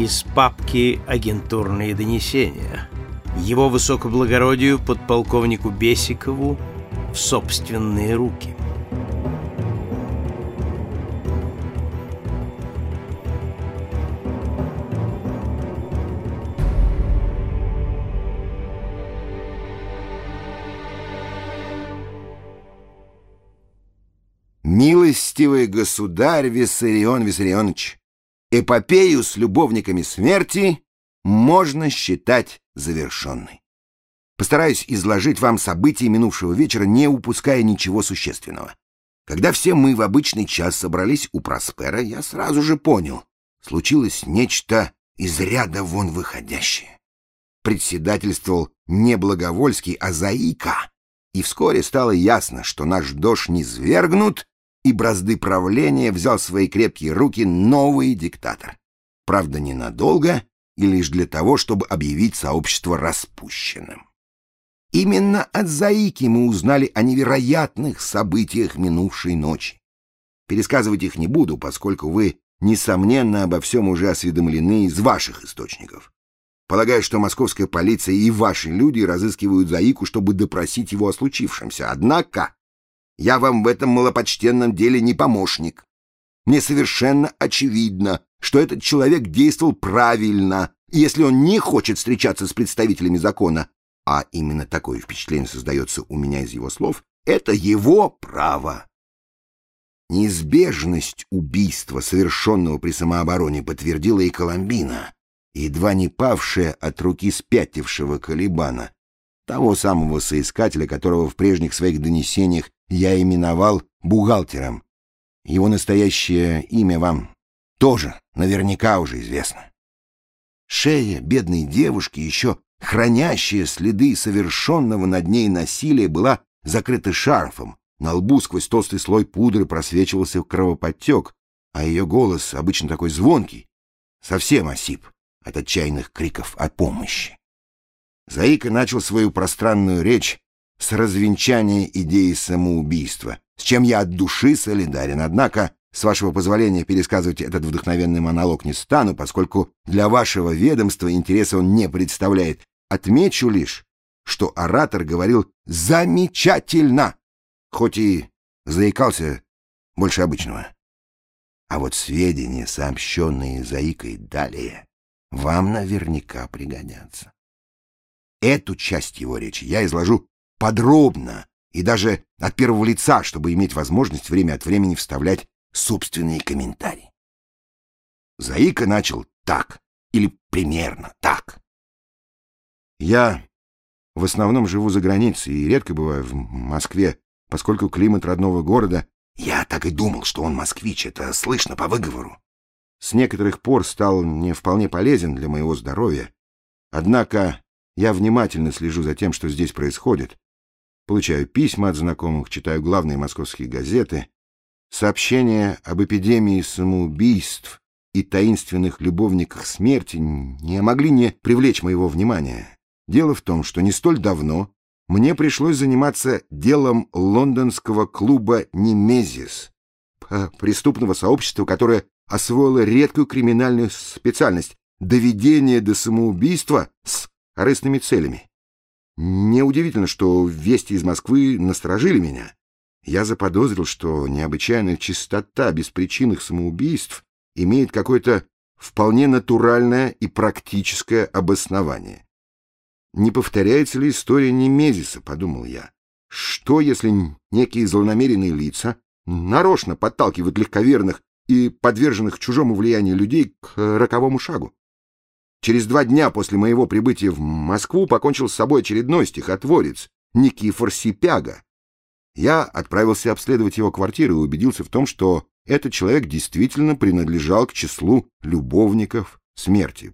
из папки «Агентурные донесения». Его высокоблагородию подполковнику Бесикову в собственные руки. Милостивый государь Виссарион Виссарионович, эпопею с любовниками смерти можно считать завершенной. Постараюсь изложить вам события минувшего вечера, не упуская ничего существенного. Когда все мы в обычный час собрались у Проспера, я сразу же понял, случилось нечто из ряда вон выходящее. Председательствовал не Благовольский, а Заика, и вскоре стало ясно, что наш дождь не свергнут, и бразды правления взял в свои крепкие руки новый диктатор. Правда, ненадолго и лишь для того, чтобы объявить сообщество распущенным. Именно от Заики мы узнали о невероятных событиях минувшей ночи. Пересказывать их не буду, поскольку вы, несомненно, обо всем уже осведомлены из ваших источников. Полагаю, что московская полиция и ваши люди разыскивают Заику, чтобы допросить его о случившемся. Однако я вам в этом малопочтенном деле не помощник. Мне совершенно очевидно, что этот человек действовал правильно, если он не хочет встречаться с представителями закона, а именно такое впечатление создается у меня из его слов, это его право. Неизбежность убийства, совершенного при самообороне, подтвердила и Коломбина, едва не павшая от руки спятившего Калибана, того самого соискателя, которого в прежних своих донесениях я именовал бухгалтером. Его настоящее имя вам тоже наверняка уже известно. Шея бедной девушки, еще хранящая следы совершенного над ней насилия, была закрыта шарфом. На лбу сквозь толстый слой пудры просвечивался кровоподтек, а ее голос, обычно такой звонкий, совсем осип от отчаянных криков о помощи. Заика начал свою пространную речь с развенчания идеи самоубийства, с чем я от души солидарен. Однако, с вашего позволения, пересказывать этот вдохновенный монолог не стану, поскольку для вашего ведомства интереса он не представляет. Отмечу лишь, что оратор говорил «замечательно», хоть и заикался больше обычного. А вот сведения, сообщенные Заикой далее, вам наверняка пригодятся. Эту часть его речи я изложу подробно и даже от первого лица, чтобы иметь возможность время от времени вставлять собственные комментарии. Заика начал так, или примерно так. Я в основном живу за границей и редко бываю в Москве, поскольку климат родного города... Я так и думал, что он москвич, это слышно по выговору. С некоторых пор стал не вполне полезен для моего здоровья. Однако я внимательно слежу за тем, что здесь происходит, Получаю письма от знакомых, читаю главные московские газеты. Сообщения об эпидемии самоубийств и таинственных любовниках смерти не могли не привлечь моего внимания. Дело в том, что не столь давно мне пришлось заниматься делом лондонского клуба «Немезис», преступного сообщества, которое освоило редкую криминальную специальность — доведение до самоубийства с корыстными целями. Неудивительно, что вести из Москвы насторожили меня. Я заподозрил, что необычайная чистота беспричинных самоубийств имеет какое-то вполне натуральное и практическое обоснование. Не повторяется ли история Немезиса, подумал я. Что, если некие злонамеренные лица нарочно подталкивают легковерных и подверженных чужому влиянию людей к роковому шагу? Через два дня после моего прибытия в Москву покончил с собой очередной стихотворец Никифор Сипяга. Я отправился обследовать его квартиру и убедился в том, что этот человек действительно принадлежал к числу любовников смерти.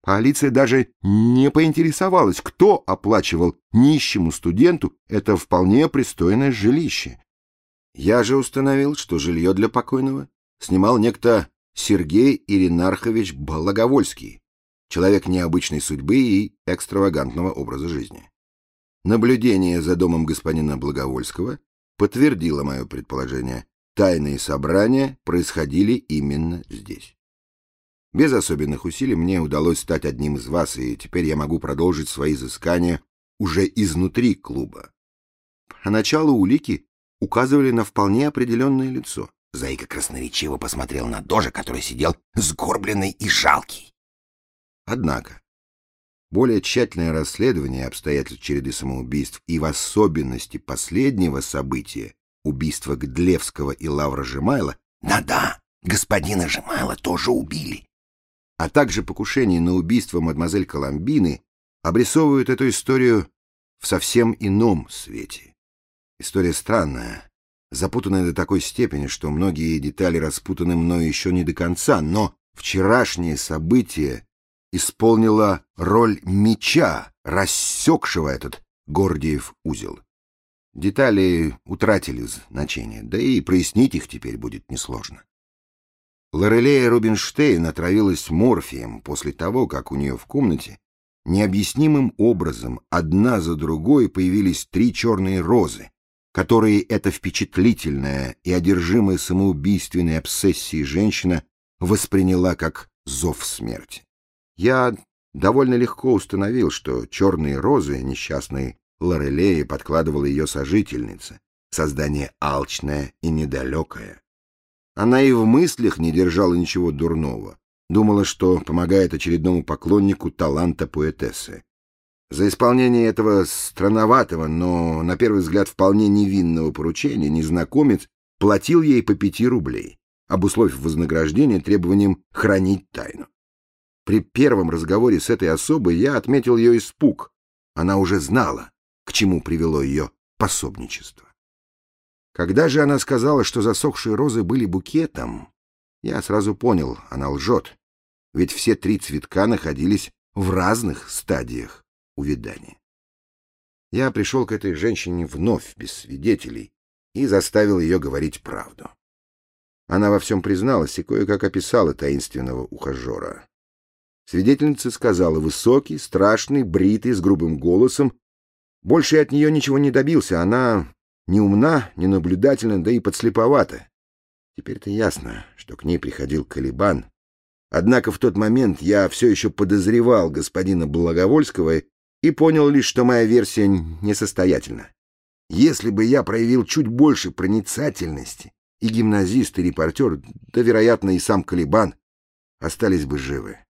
Полиция даже не поинтересовалась, кто оплачивал нищему студенту это вполне пристойное жилище. Я же установил, что жилье для покойного снимал некто Сергей Иринархович Благовольский, человек необычной судьбы и экстравагантного образа жизни. Наблюдение за домом господина Благовольского подтвердило мое предположение. Тайные собрания происходили именно здесь. Без особенных усилий мне удалось стать одним из вас, и теперь я могу продолжить свои изыскания уже изнутри клуба. Поначалу улики указывали на вполне определенное лицо. Заика красноречиво посмотрел на Дожа, который сидел сгорбленный и жалкий. Однако, более тщательное расследование обстоятельств череды самоубийств и в особенности последнего события, убийства Гдлевского и Лавра Жемайла, да-да, господина Жемайла тоже убили, а также покушение на убийство мадемуазель Коломбины обрисовывают эту историю в совсем ином свете. История странная, запутанная до такой степени, что многие детали распутаны мною еще не до конца, но вчерашнее событие исполнило роль меча, рассекшего этот Гордиев узел. Детали утратили значение, да и прояснить их теперь будет несложно. Лорелея Рубинштейн отравилась морфием после того, как у нее в комнате необъяснимым образом одна за другой появились три черные розы, которые эта впечатлительная и одержимая самоубийственной обсессией женщина восприняла как зов смерти. Я довольно легко установил, что черные розы несчастной Лорелеи подкладывала ее сожительница, создание алчное и недалекое. Она и в мыслях не держала ничего дурного. Думала, что помогает очередному поклоннику таланта поэтессы. За исполнение этого странноватого, но, на первый взгляд, вполне невинного поручения незнакомец платил ей по пяти рублей, обусловив вознаграждение требованием хранить тайну. При первом разговоре с этой особой я отметил ее испуг. Она уже знала, к чему привело ее пособничество. Когда же она сказала, что засохшие розы были букетом, я сразу понял, она лжет, ведь все три цветка находились в разных стадиях увядания. Я пришел к этой женщине вновь, без свидетелей, и заставил ее говорить правду. Она во всем призналась и кое-как описала таинственного ухажера. Свидетельница сказала, высокий, страшный, бритый, с грубым голосом. Больше от нее ничего не добился, она не умна, не наблюдательна, да и подслеповата. Теперь-то ясно, что к ней приходил Калибан. Однако в тот момент я все еще подозревал господина Благовольского и понял лишь, что моя версия несостоятельна. Если бы я проявил чуть больше проницательности, и гимназист, и репортер, да, вероятно, и сам Калибан остались бы живы.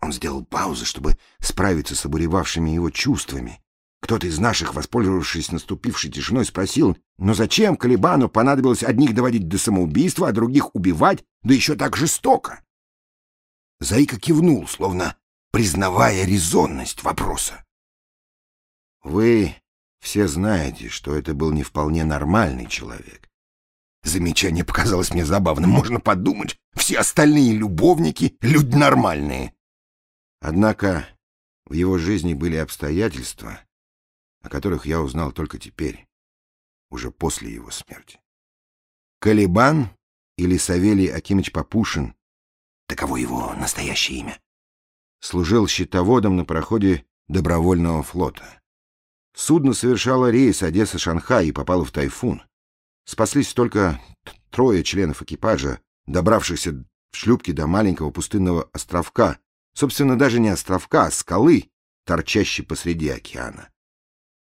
Он сделал паузу, чтобы справиться с обуревавшими его чувствами, кто-то из наших, воспользовавшись наступившей тишиной, спросил, но зачем Калибану понадобилось одних доводить до самоубийства, а других убивать, да еще так жестоко? Заика кивнул, словно признавая резонность вопроса. Вы все знаете, что это был не вполне нормальный человек. Замечание показалось мне забавным. Можно подумать, все остальные любовники — люди нормальные. Однако в его жизни были обстоятельства, о которых я узнал только теперь, уже после его смерти. Калибан или Савелий Акимыч Попушин, таково его настоящее имя, служил счетоводом на проходе добровольного флота. Судно совершало рейс Одесса-Шанхай и попало в тайфун. Спаслись только трое членов экипажа, добравшихся в шлюпке до маленького пустынного островка, собственно, даже не островка, а скалы, торчащей посреди океана.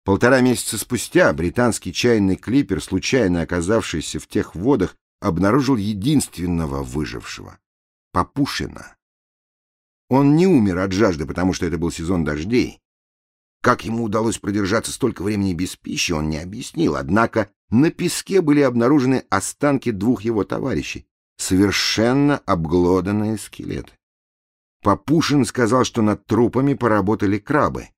Полтора месяца спустя британский чайный клипер, случайно оказавшийся в тех водах, обнаружил единственного выжившего — Попушина. Он не умер от жажды, потому что это был сезон дождей. Как ему удалось продержаться столько времени без пищи, он не объяснил, однако на песке были обнаружены останки двух его товарищей, совершенно обглоданные скелеты. Попушин сказал, что над трупами поработали крабы.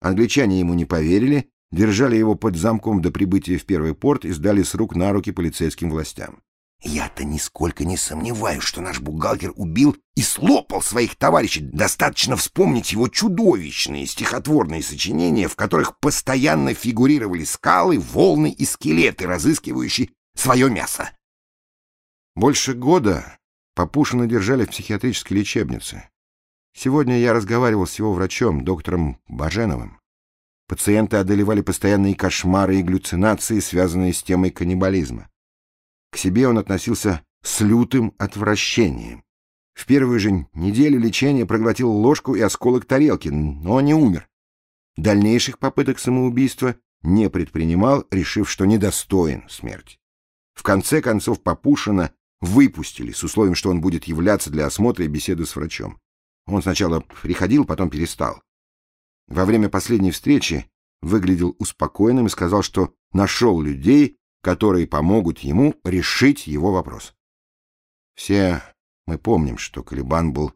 Англичане ему не поверили, держали его под замком до прибытия в первый порт и сдали с рук на руки полицейским властям. Я-то нисколько не сомневаюсь, что наш бухгалтер убил и слопал своих товарищей. Достаточно вспомнить его чудовищные стихотворные сочинения, в которых постоянно фигурировали скалы, волны и скелеты, разыскивающие свое мясо. Больше года Папушина держали в психиатрической лечебнице. Сегодня я разговаривал с его врачом, доктором Баженовым. Пациенты одолевали постоянные кошмары и галлюцинации, связанные с темой каннибализма. К себе он относился с лютым отвращением. В первую же неделю лечения проглотил ложку и осколок тарелки, но не умер. Дальнейших попыток самоубийства не предпринимал, решив, что недостоин смерти. В конце концов Папушина выпустили с условием, что он будет являться для осмотра и беседы с врачом. Он сначала приходил, потом перестал. Во время последней встречи выглядел успокоенным и сказал, что нашел людей, которые помогут ему решить его вопрос. Все мы помним, что Калибан был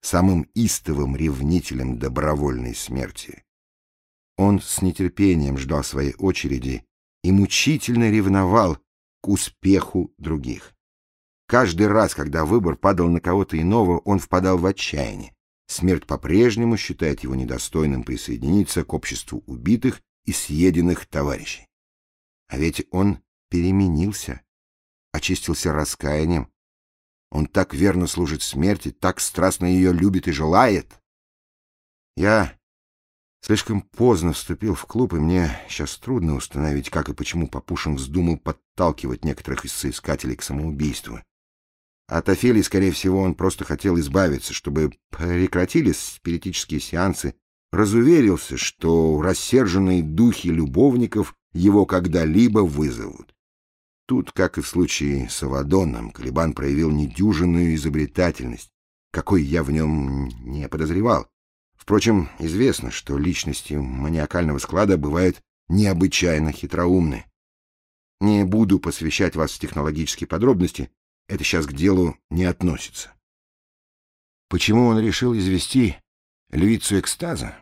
самым истовым ревнителем добровольной смерти. Он с нетерпением ждал своей очереди и мучительно ревновал к успеху других. Каждый раз, когда выбор падал на кого-то иного, он впадал в отчаяние. Смерть по-прежнему считает его недостойным присоединиться к обществу убитых и съеденных товарищей. А ведь он переменился, очистился раскаянием. Он так верно служит смерти, так страстно ее любит и желает. Я слишком поздно вступил в клуб, и мне сейчас трудно установить, как и почему Папушин вздумал подталкивать некоторых из соискателей к самоубийству. От Офелии, скорее всего, он просто хотел избавиться, чтобы прекратились спиритические сеансы, разуверился, что рассерженные духи любовников его когда-либо вызовут. Тут, как и в случае с Авадоном, Калибан проявил недюжинную изобретательность, какой я в нем не подозревал. Впрочем, известно, что личности маниакального склада бывают необычайно хитроумны. Не буду посвящать вас в технологические подробности, это сейчас к делу не относится. Почему он решил извести львицу экстаза?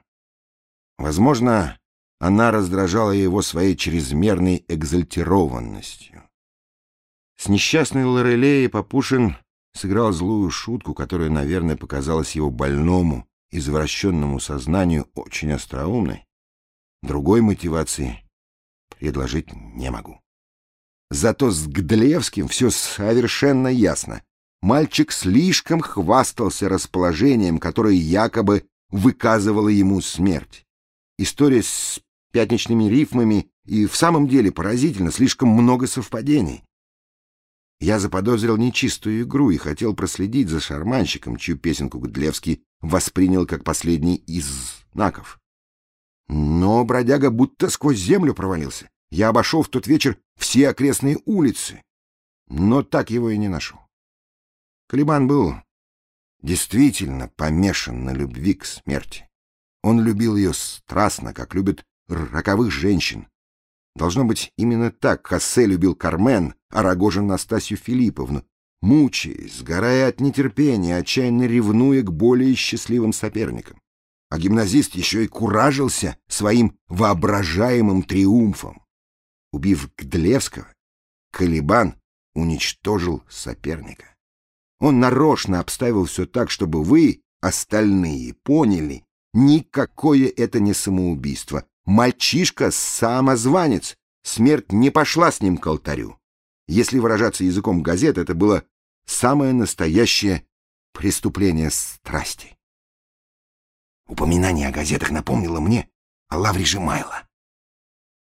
Возможно, она раздражала его своей чрезмерной экзальтированностью. С несчастной Лорелеей Папушин сыграл злую шутку, которая, наверное, показалась его больному, извращенному сознанию очень остроумной. Другой мотивации предложить не могу. Зато с Гдлевским все совершенно ясно. Мальчик слишком хвастался расположением, которое якобы выказывало ему смерть. История с пятничными рифмами и в самом деле поразительно, слишком много совпадений. Я заподозрил нечистую игру и хотел проследить за шарманщиком, чью песенку Гудлевский воспринял как последний из знаков. Но бродяга будто сквозь землю провалился. Я обошел в тот вечер все окрестные улицы, но так его и не нашел. Калибан был действительно помешан на любви к смерти. Он любил ее страстно, как любят роковых женщин. Должно быть, именно так Хассе любил Кармен, а Рогожин Настасью Филипповну, мучаясь, сгорая от нетерпения, отчаянно ревнуя к более счастливым соперникам. А гимназист еще и куражился своим воображаемым триумфом. Убив Гдлевского, Калибан уничтожил соперника. Он нарочно обставил все так, чтобы вы, остальные, поняли, никакое это не самоубийство. Мальчишка — самозванец. Смерть не пошла с ним к алтарю. Если выражаться языком газет, это было самое настоящее преступление страсти. Упоминание о газетах напомнило мне о Лавре Жемайло.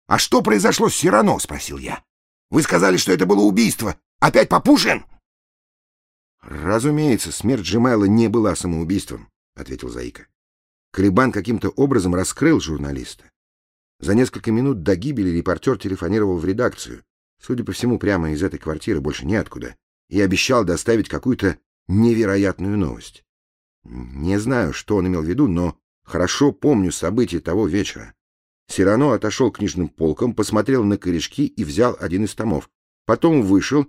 «А что произошло с Сирано?» — спросил я. «Вы сказали, что это было убийство. Опять Папушин?» «Разумеется, смерть Жемайла не была самоубийством», — ответил Заика. Калибан каким-то образом раскрыл журналиста. За несколько минут до гибели репортер телефонировал в редакцию, судя по всему, прямо из этой квартиры больше неоткуда, и обещал доставить какую-то невероятную новость. Не знаю, что он имел в виду, но хорошо помню события того вечера. Сирано отошел к книжным полкам, посмотрел на корешки и взял один из томов. Потом вышел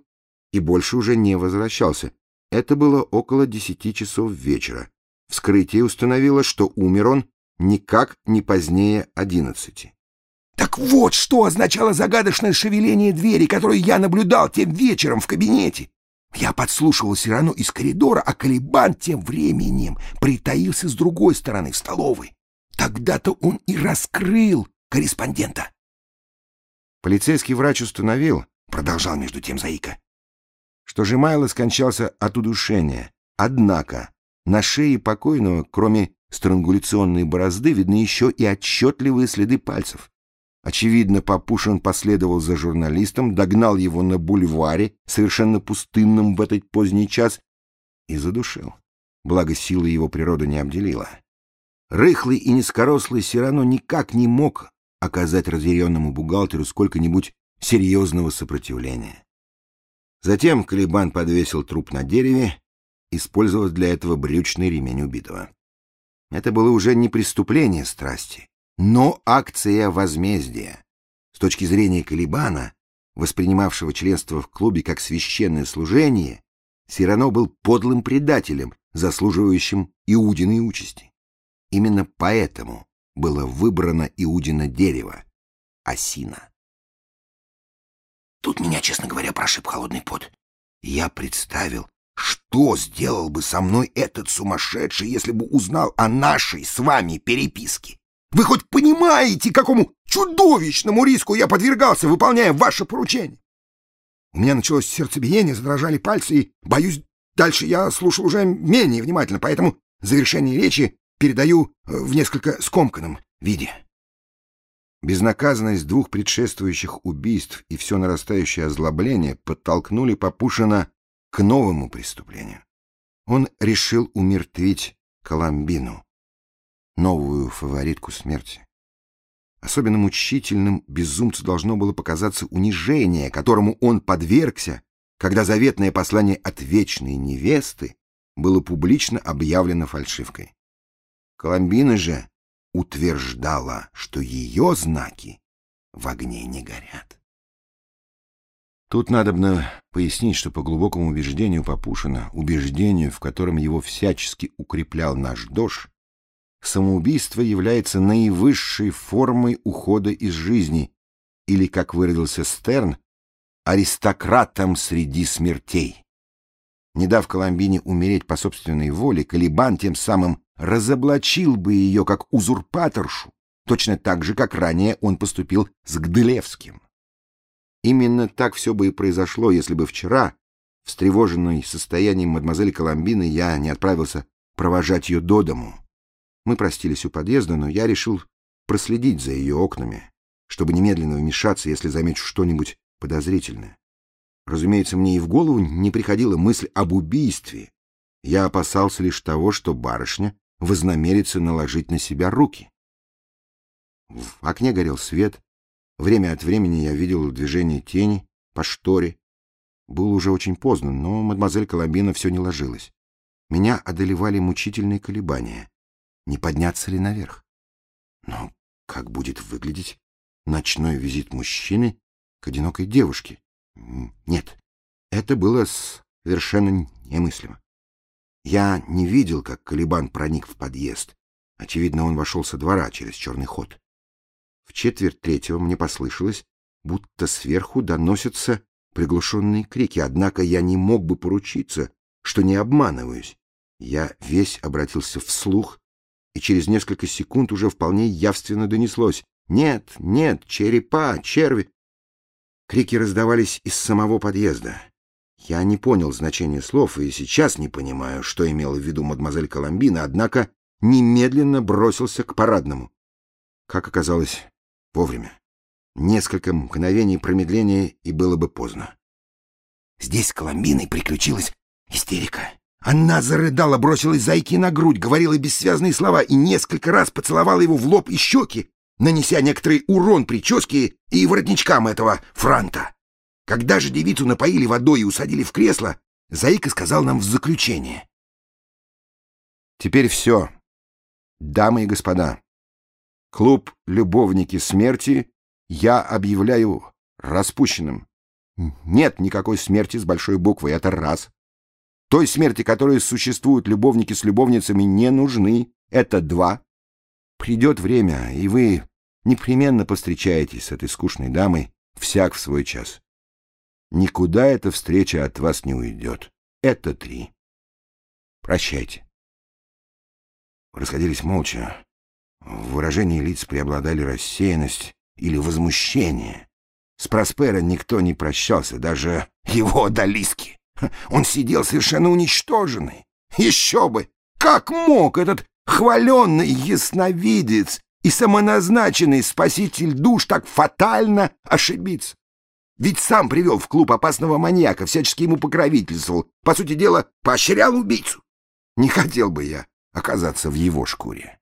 и больше уже не возвращался. Это было около десяти часов вечера. Вскрытие установило, что умер он никак не позднее одиннадцати. Так вот, что означало загадочное шевеление двери, которое я наблюдал тем вечером в кабинете. Я подслушивал Сирану из коридора, а Калибан тем временем притаился с другой стороны в столовой. Тогда-то он и раскрыл корреспондента. Полицейский врач установил, продолжал между тем Заика, что Жемайло скончался от удушения. Однако на шее покойного, кроме странгуляционной борозды, видны еще и отчетливые следы пальцев. Очевидно, Папушин последовал за журналистом, догнал его на бульваре, совершенно пустынном в этот поздний час, и задушил. Благо, силы его природа не обделила. Рыхлый и низкорослый Сирано никак не мог оказать разъяренному бухгалтеру сколько-нибудь серьезного сопротивления. Затем Калибан подвесил труп на дереве, использовав для этого брючный ремень убитого. Это было уже не преступление страсти, но акция возмездия. С точки зрения Калибана, воспринимавшего членство в клубе как священное служение, Сирано был подлым предателем, заслуживающим Иудиной участи. Именно поэтому было выбрано Иудина дерево — осина. Тут меня, честно говоря, прошиб холодный пот. Я представил, что сделал бы со мной этот сумасшедший, если бы узнал о нашей с вами переписке. Вы хоть понимаете, какому чудовищному риску я подвергался, выполняя ваше поручение? У меня началось сердцебиение, задрожали пальцы, и, боюсь, дальше я слушал уже менее внимательно, поэтому завершение речи передаю э, в несколько скомканном виде. Безнаказанность двух предшествующих убийств и все нарастающее озлобление подтолкнули Папушина к новому преступлению. Он решил умертвить Коломбину, новую фаворитку смерти. Особенно мучительным безумцу должно было показаться унижение, которому он подвергся, когда заветное послание от вечной невесты было публично объявлено фальшивкой. Коломбина же утверждала, что ее знаки в огне не горят. Тут надобно пояснить, что по глубокому убеждению Папушина, убеждению, в котором его всячески укреплял наш дож, самоубийство является наивысшей формой ухода из жизни, или, как выразился Стерн, аристократом среди смертей. Не дав Коломбине умереть по собственной воле, Калибан тем самым разоблачил бы ее как узурпаторшу, точно так же, как ранее он поступил с Гделевским. Именно так все бы и произошло, если бы вчера, встревоженный состоянием мадемуазели Коломбины, я не отправился провожать ее до дому. Мы простились у подъезда, но я решил проследить за ее окнами, чтобы немедленно вмешаться, если замечу что-нибудь подозрительное. Разумеется, мне и в голову не приходила мысль об убийстве. Я опасался лишь того, что барышня вознамерится наложить на себя руки. В окне горел свет. Время от времени я видел движение тени по шторе. Было уже очень поздно, но мадемуазель Коломбина все не ложилась. Меня одолевали мучительные колебания. Не подняться ли наверх? Но как будет выглядеть ночной визит мужчины к одинокой девушке? Нет, это было совершенно немыслимо. Я не видел, как Калибан проник в подъезд. Очевидно, он вошел со двора через черный ход. В четверть третьего мне послышалось, будто сверху доносятся приглушенные крики, однако я не мог бы поручиться, что не обманываюсь. Я весь обратился вслух, и через несколько секунд уже вполне явственно донеслось «Нет, нет, черепа, черви!» Крики раздавались из самого подъезда. Я не понял значения слов и сейчас не понимаю, что имела в виду мадемуазель Коломбина, однако немедленно бросился к парадному. Как оказалось, вовремя. Несколько мгновений промедления, и было бы поздно. Здесь с Коломбиной приключилась истерика. Она зарыдала, бросилась зайки на грудь, говорила бессвязные слова и несколько раз поцеловала его в лоб и щеки, нанеся некоторый урон прическе и воротничкам этого франта. Когда же девицу напоили водой и усадили в кресло, Заика сказал нам в заключение. Теперь все. Дамы и господа, клуб «Любовники смерти» я объявляю распущенным. Нет никакой смерти с большой буквы, это раз. Той смерти, которой существуют любовники с любовницами, не нужны, это два. Придет время, и вы непременно повстречаетесь с этой скучной дамой всяк в свой час. Никуда эта встреча от вас не уйдет. Это три. Прощайте. Расходились молча. В выражении лиц преобладали рассеянность или возмущение. С Проспера никто не прощался, даже его одолиски. Он сидел совершенно уничтоженный. Еще бы! Как мог этот хваленный ясновидец и самоназначенный спаситель душ так фатально ошибиться? Ведь сам привел в клуб опасного маньяка, всячески ему покровительствовал. По сути дела, поощрял убийцу. Не хотел бы я оказаться в его шкуре.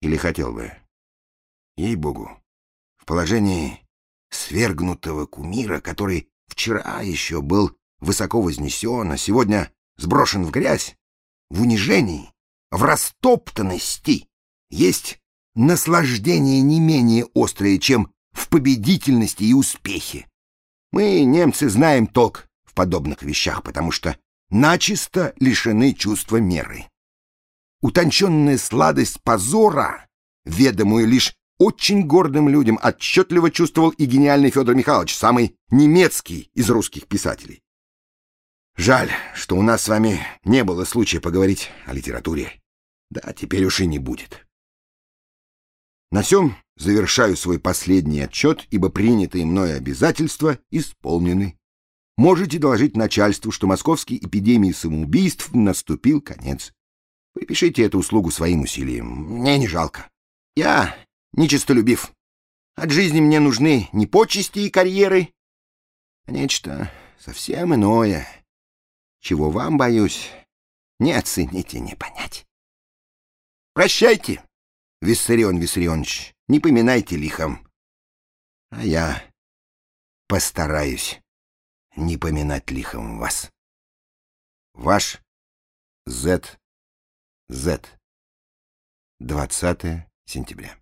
Или хотел бы? Ей-богу, в положении свергнутого кумира, который вчера еще был высоко вознесен, а сегодня сброшен в грязь, в унижении, в растоптанности, есть наслаждение не менее острое, чем в победительности и успехе. Мы, немцы, знаем толк в подобных вещах, потому что начисто лишены чувства меры. Утонченная сладость позора, ведомую лишь очень гордым людям, отчетливо чувствовал и гениальный Федор Михайлович, самый немецкий из русских писателей. Жаль, что у нас с вами не было случая поговорить о литературе. Да, теперь уж и не будет. На сём завершаю свой последний отчет, ибо принятые мной обязательства исполнены. Можете доложить начальству, что московской эпидемии самоубийств наступил конец. Припишите эту услугу своим усилиям. Мне не жалко. Я нечистолюбив. От жизни мне нужны не почести и карьеры, а нечто совсем иное, чего вам, боюсь, не оценить и не понять. Прощайте! Виссарион Виссарионович, не поминайте лихом. А я постараюсь не поминать лихом вас. Ваш З. З. 20 сентября.